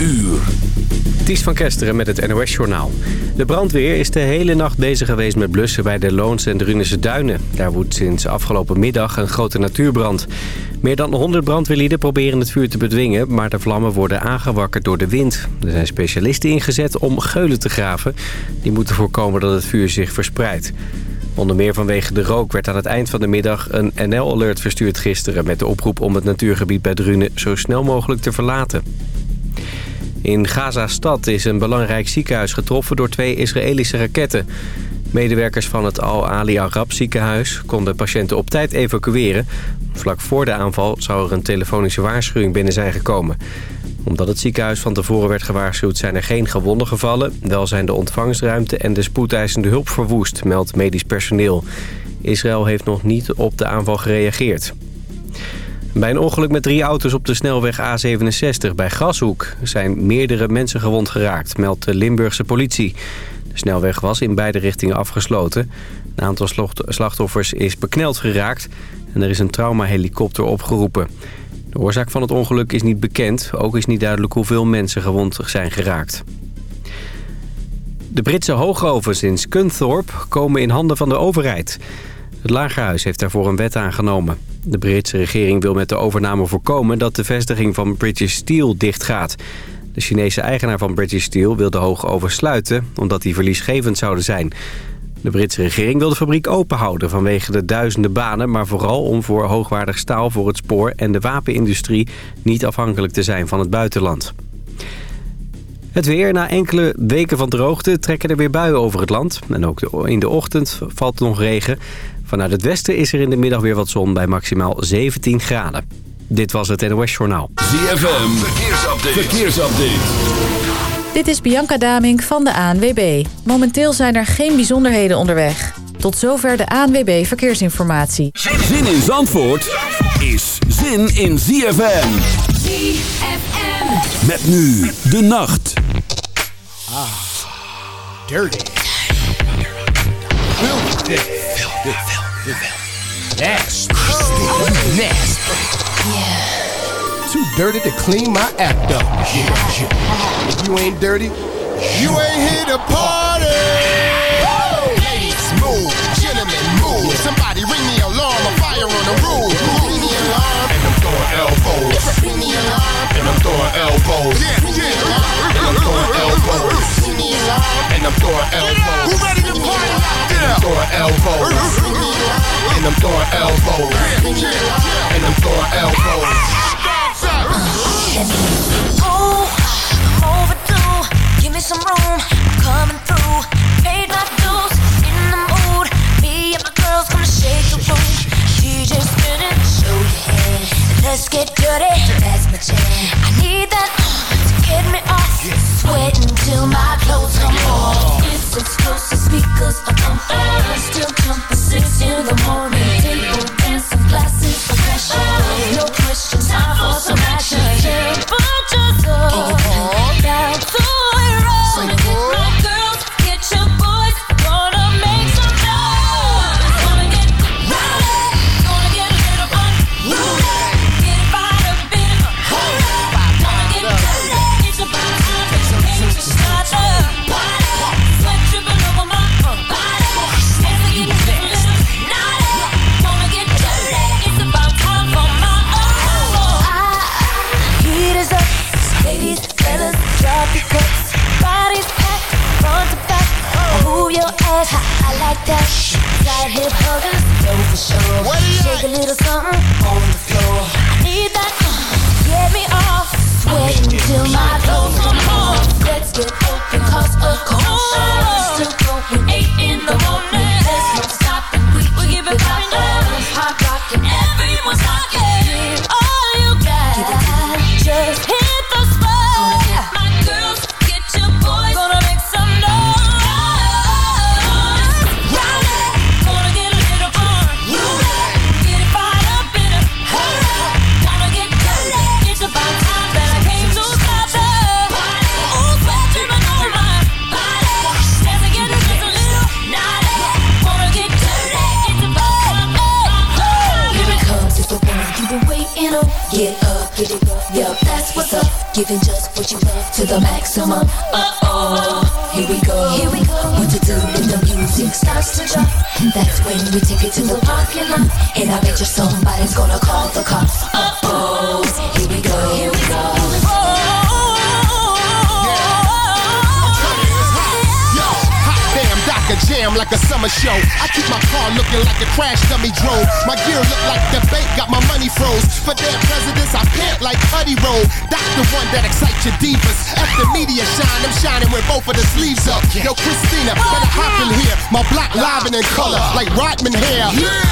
uur. Ties van Kesteren met het NOS-journaal. De brandweer is de hele nacht bezig geweest met blussen bij de Loons en Drunense Duinen. Daar woedt sinds afgelopen middag een grote natuurbrand. Meer dan 100 brandweerlieden proberen het vuur te bedwingen... maar de vlammen worden aangewakkerd door de wind. Er zijn specialisten ingezet om geulen te graven. Die moeten voorkomen dat het vuur zich verspreidt. Onder meer vanwege de rook werd aan het eind van de middag een NL-alert verstuurd gisteren... met de oproep om het natuurgebied bij Drunen zo snel mogelijk te verlaten. In Gaza-stad is een belangrijk ziekenhuis getroffen door twee Israëlische raketten. Medewerkers van het Al-Ali Arab ziekenhuis konden patiënten op tijd evacueren. Vlak voor de aanval zou er een telefonische waarschuwing binnen zijn gekomen. Omdat het ziekenhuis van tevoren werd gewaarschuwd zijn er geen gewonden gevallen. Wel zijn de ontvangstruimte en de spoedeisende hulp verwoest, meldt medisch personeel. Israël heeft nog niet op de aanval gereageerd. Bij een ongeluk met drie auto's op de snelweg A67 bij Grashoek... zijn meerdere mensen gewond geraakt, meldt de Limburgse politie. De snelweg was in beide richtingen afgesloten. Een aantal slachtoffers is bekneld geraakt... en er is een traumahelikopter opgeroepen. De oorzaak van het ongeluk is niet bekend. Ook is niet duidelijk hoeveel mensen gewond zijn geraakt. De Britse hoogovens in Scunthorpe komen in handen van de overheid. Het Lagerhuis heeft daarvoor een wet aangenomen. De Britse regering wil met de overname voorkomen dat de vestiging van British Steel dichtgaat. De Chinese eigenaar van British Steel wil de hoogoven sluiten omdat die verliesgevend zouden zijn. De Britse regering wil de fabriek openhouden vanwege de duizenden banen... maar vooral om voor hoogwaardig staal voor het spoor en de wapenindustrie... niet afhankelijk te zijn van het buitenland. Het weer. Na enkele weken van droogte trekken er weer buien over het land. En ook in de ochtend valt nog regen. Vanuit het westen is er in de middag weer wat zon bij maximaal 17 graden. Dit was het NOS Journaal. ZFM. Verkeersupdate. Verkeersupdate. Dit is Bianca Damink van de ANWB. Momenteel zijn er geen bijzonderheden onderweg. Tot zover de ANWB Verkeersinformatie. Zin in Zandvoort is zin in ZFM. ZFM. Met nu de nacht. Ah, dirty. Filthy. Filthy. Filthy. Nasty. Yeah. Too dirty to clean my act up. Yeah. If you ain't dirty, you ain't here to party. Elbows. Ring the alarm. And I'm throwing elbows. Yeah, yeah. And I'm throwing elbows. Ring the alarm. And I'm throwing elbows. Who ready to party out? And I'm throwing elbows. And I'm throwing elbows. And I'm throwing elbows. Ooh, overdue. Give me some room. I'm coming through. Paid my gonna shake the room. DJ spinning. Show your head. Let's get dirty. That's my jam. I need that uh, to get me off. Sweating till my clothes come off. It's explosive speakers on fire. Still jumping six in the morning. Table dancing, glasses of passion. No question, time for some action. Temperature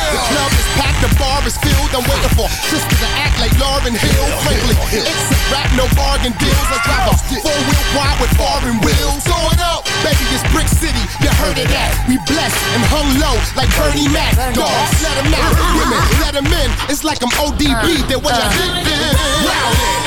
The club is packed, the bar is filled. I'm waiting for sisters to act like Lauryn Hill. Frankly, it's a rap, no bargain deals. I drive a four wheel wide with foreign wheels. Going up, baby, it's Brick City. You heard it that. We blessed and hung low like Bernie Mac. Dogs, let them out. Women, let them in. It's like I'm ODB. Then what y'all think? Wow.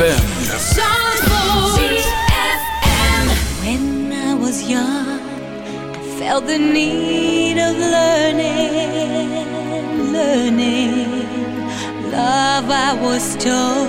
ZFM. When I was young, I felt the need of learning, learning. Love I was told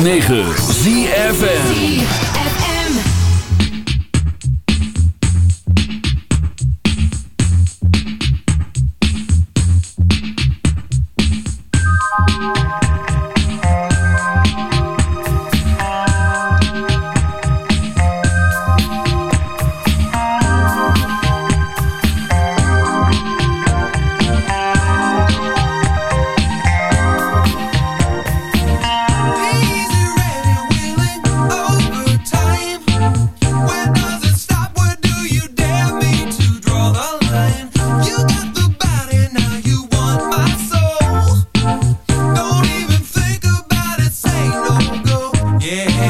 106.9 Yeah.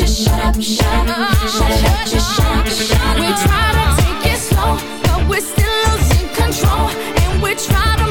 just shut up, shut up, shut up, just shut up, shut up. We try to take it slow, but we're still losing control, and we try to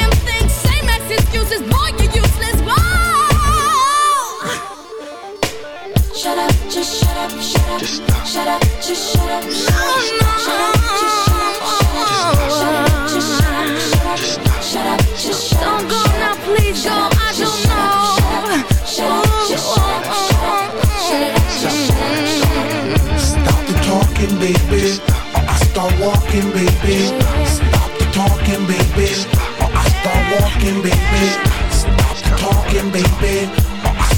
excuses, boy, you useless, whoa! Shut up, just shut up, shut up. Just stop. Shut up, just shut up. No, no. Shut up, just shut up, shut up. Shut up, just shut up, shut up. Just stop. Shut up, just shut up. Don't go now, please go, I don't know. Shut up, just shut up, shut up. Shut up, just shut up, shut up. Stop the talking, baby. Or I start walking, baby. Stop the talking, baby. Walking, baby. Stop talking, baby.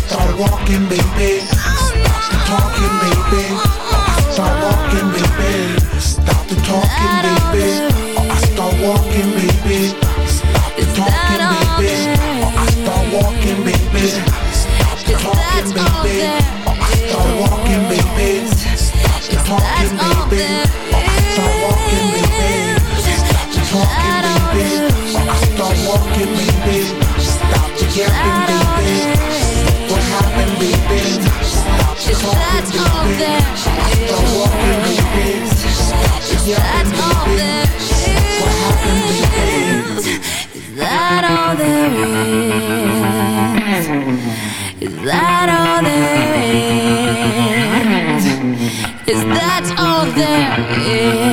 Start walking, baby. Stop talking, baby. Baby. What happened, baby. What happened, baby? Is that all there is? Is that all there is? Is that all there is?